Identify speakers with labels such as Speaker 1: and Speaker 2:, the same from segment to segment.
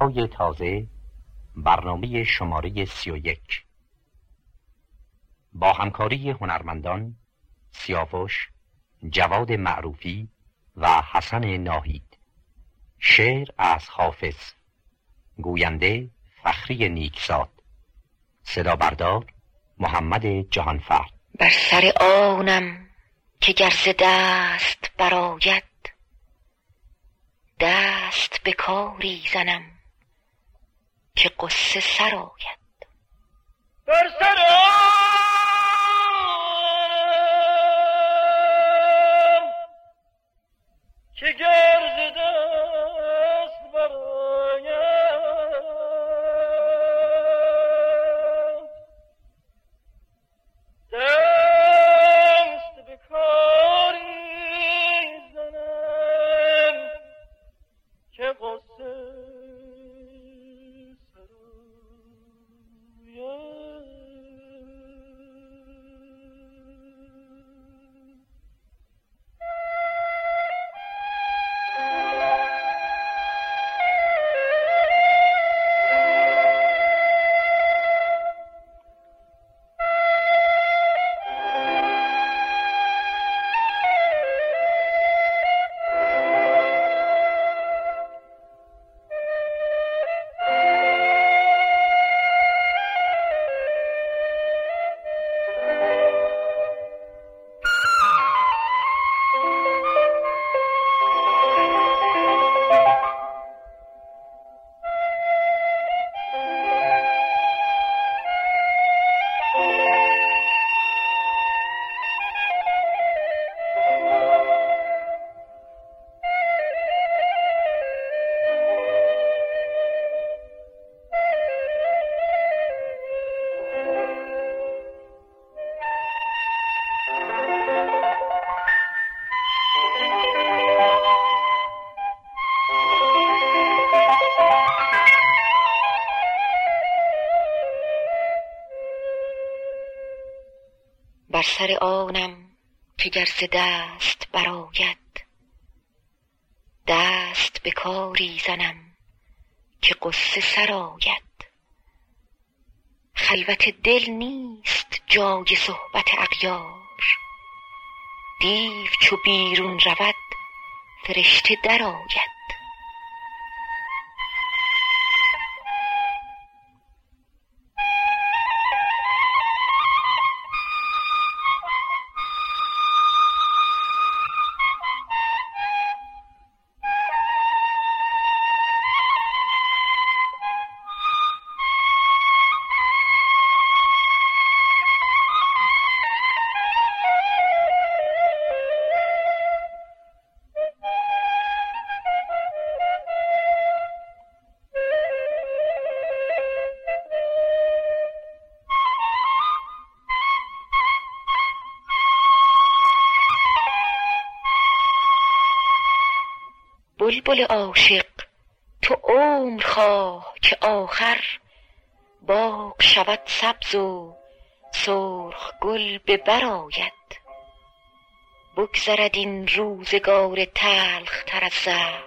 Speaker 1: های تازه برنامه شماره سی و یک. با همکاری هنرمندان سیاوش جواد معروفی و حسن ناهید. شعر از حافظ. گوینده فخری نیکزاد. صدا بردار محمد جهانفرد
Speaker 2: بر سر آنم که گرز دست براید دست به کاری زنم. که قصه سرآید
Speaker 3: بر سر
Speaker 2: سر آنم که گرز دست براید دست به کاری زنم که قصه سرآید خلوت دل نیست جای صحبت اغیار. دیو چو بیرون رود فرشته درآید بلبل عاشق تو عمر خواه که آخر باغ شود سبز و سرخ گل به بر آید. بگذرد این روزگار تلخ تر از زهر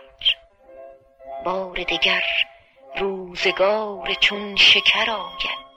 Speaker 2: بار دگر روزگار چون شکر آید.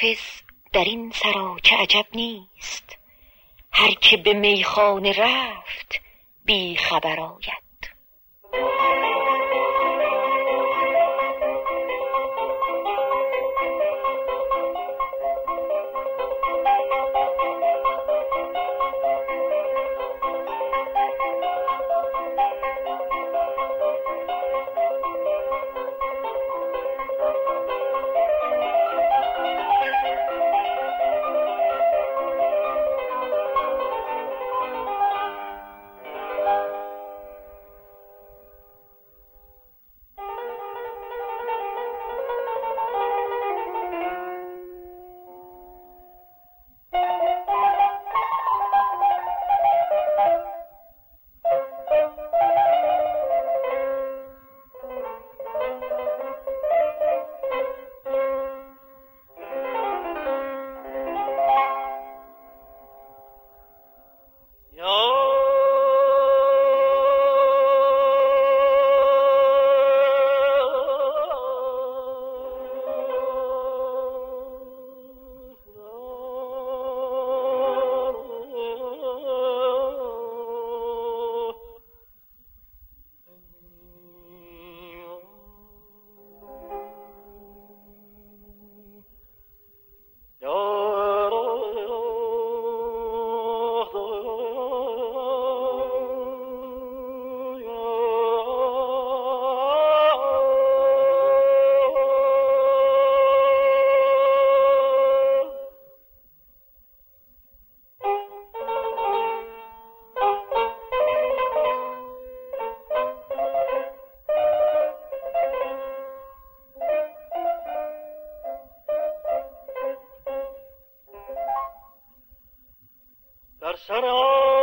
Speaker 2: حافظ در این سرا که عجب نیست. هر که به میخانه رفت بی خبر آید.
Speaker 3: خلوت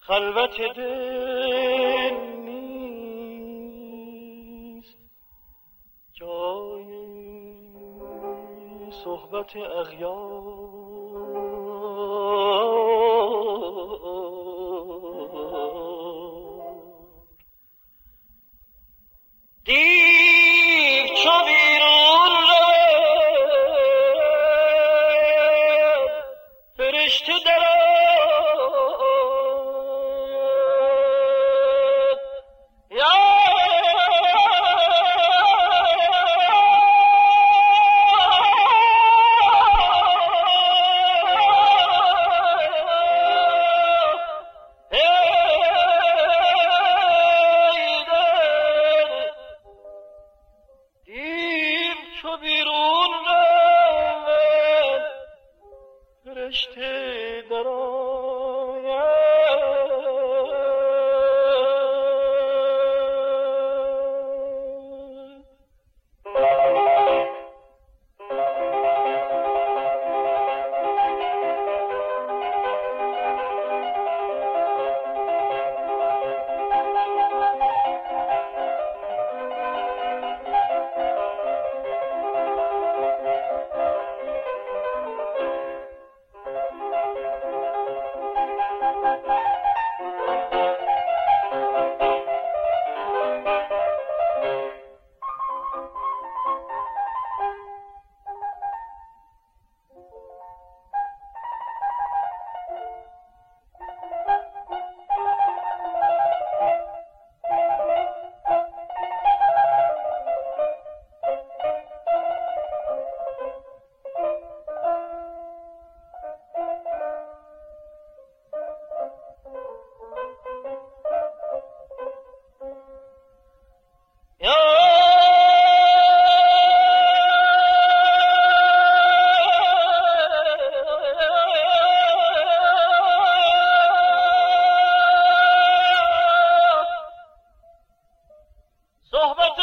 Speaker 3: خلوت دل نیست. جای صحبت اغیار صحبة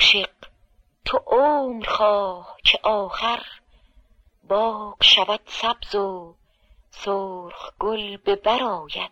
Speaker 3: عاشق تو عمر خواه که آخر باغ شود سبز و سرخ گل به بر آید.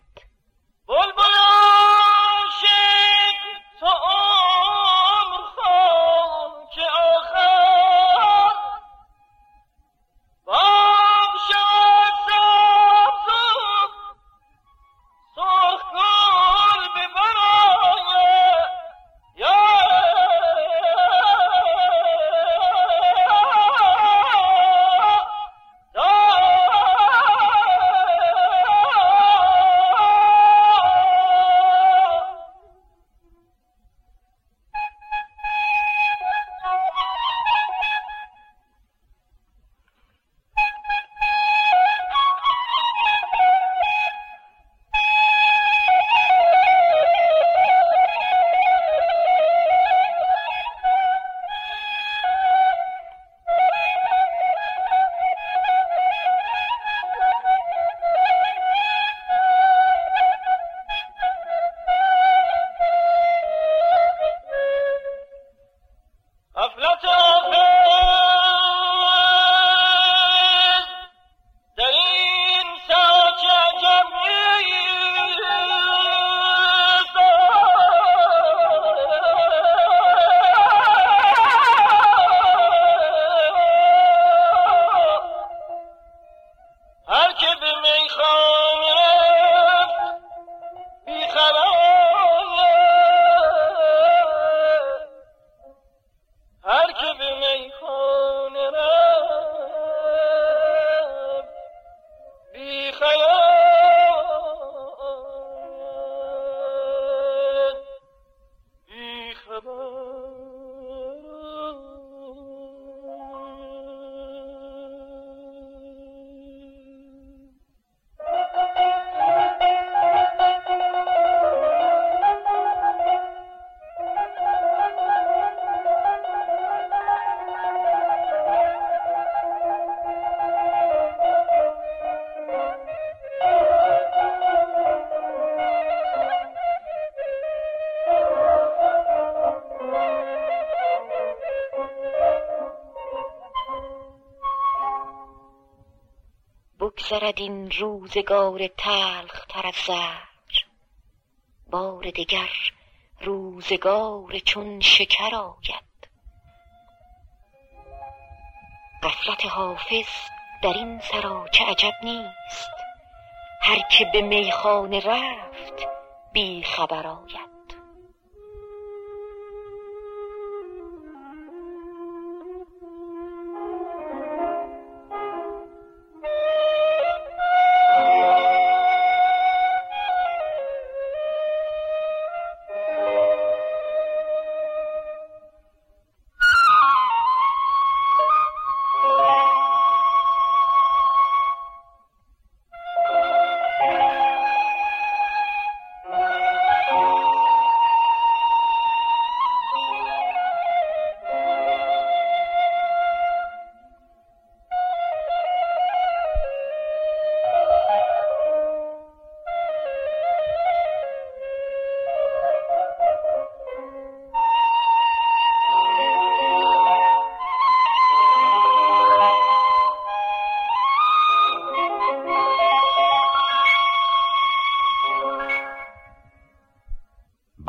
Speaker 2: بگذرد این روزگار تلخ تر از زهر بار دگر روزگار چون شکر آید. غفلت حافظ در این سراچه عجب نیست. هر که به میخانه رفت بی خبر آید.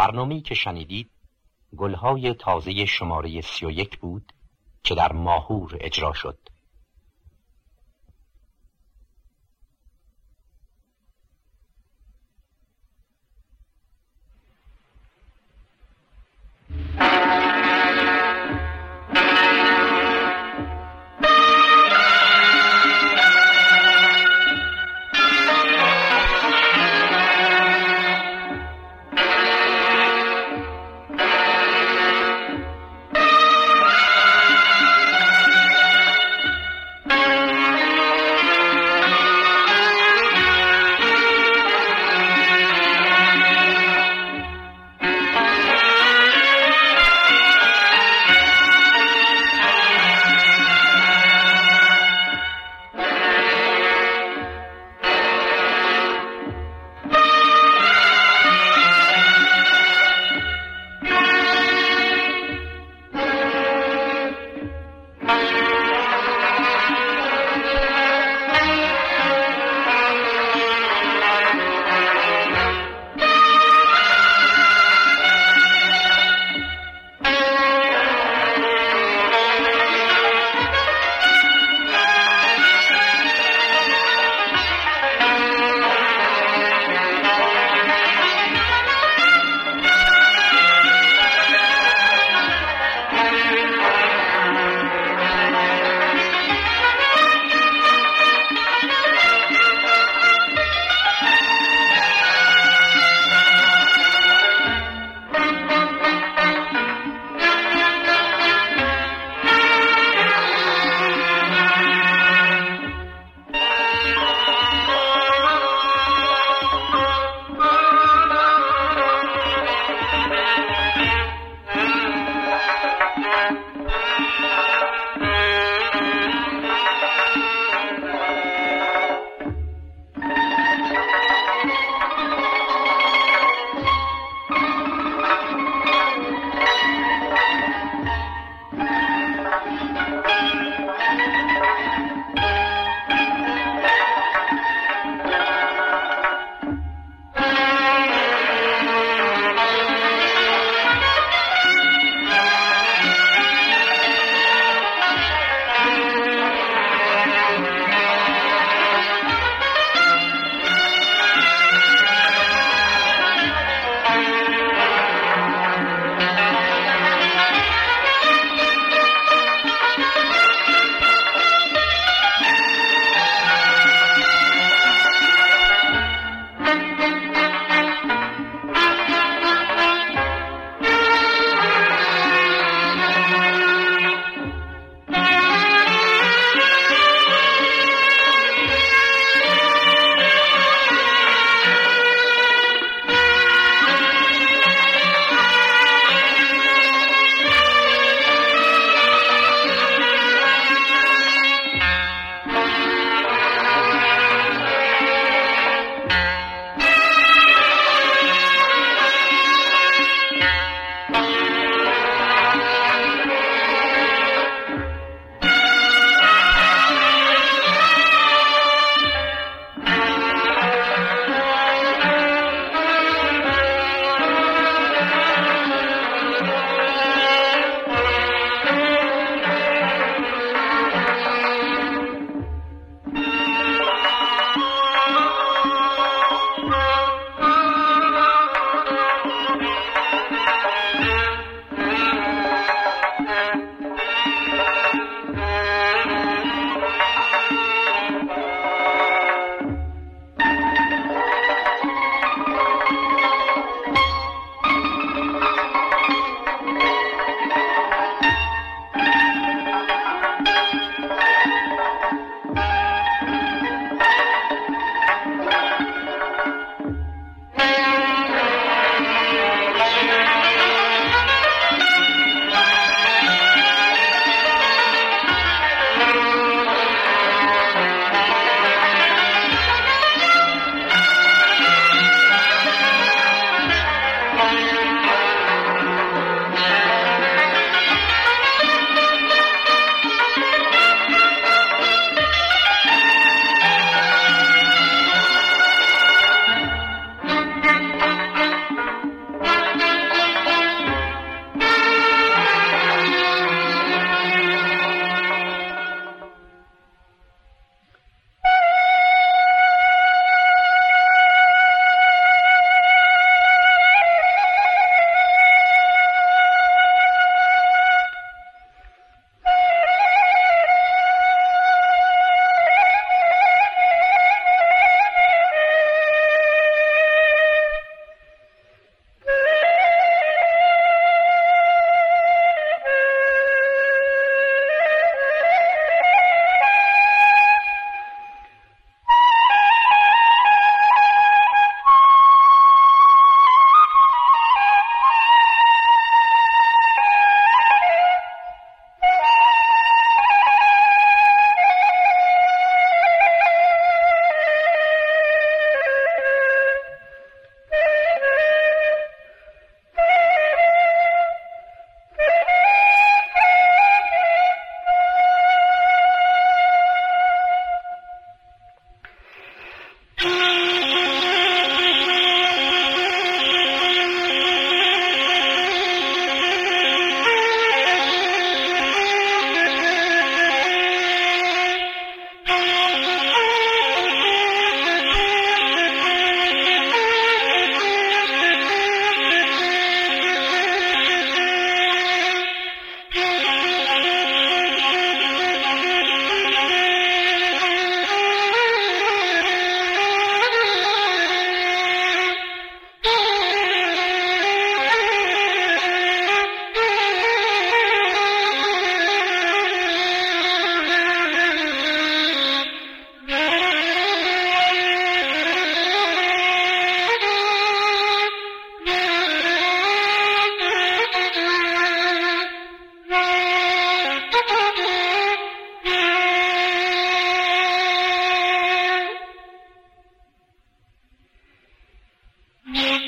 Speaker 1: برنامه‌ای که شنیدید گلهای تازه شماره سی و یک بود که در ماهور اجرا شد.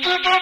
Speaker 1: Thank you.